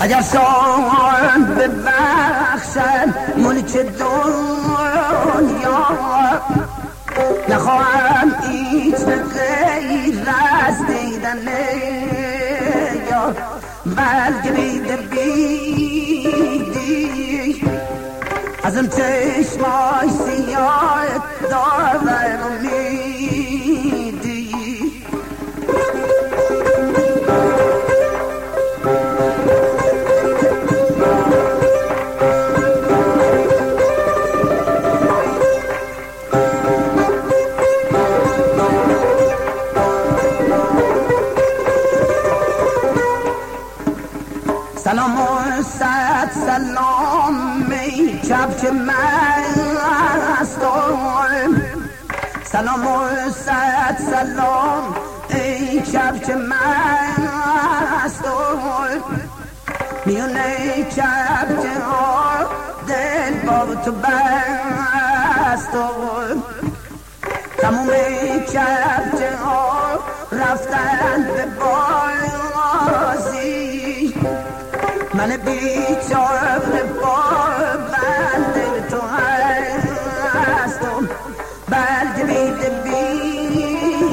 اگر سال ببخشد ملک دنیا نخواهم ایچ به غیر از دیدن یا بلکه بیده بیدی. از اون چشمای سیاه دارم سلام و صد سلام ای کبک مستم سلام و صد سلام ای کبک مستم میونه کبک ها دل با تو بستم تموم کبک ها رفتن به بازی من بیچاره با بند تو هستم. بلکه بیده بیدی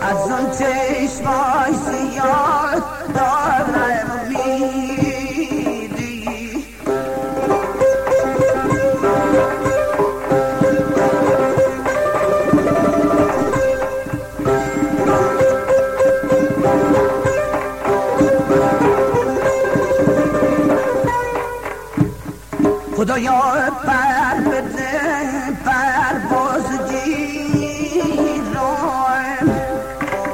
از اون چشمای سیاه دارم. خدایا پر بده پرواز گیرم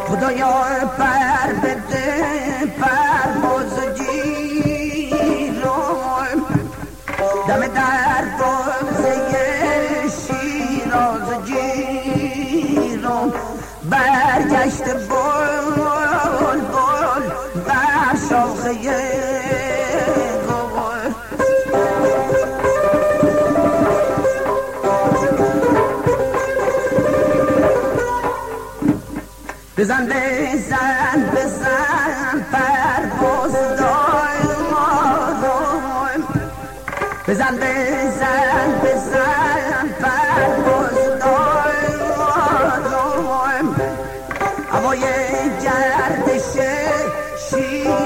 خدایا پر بده پرواز گیرم دم دروازه شیراز گیرم برگشت بل بل بر شاخه بزن بزن بزن پر دای ما رو بزن بزن بزن پرواز دای ما اما یه گردش شیر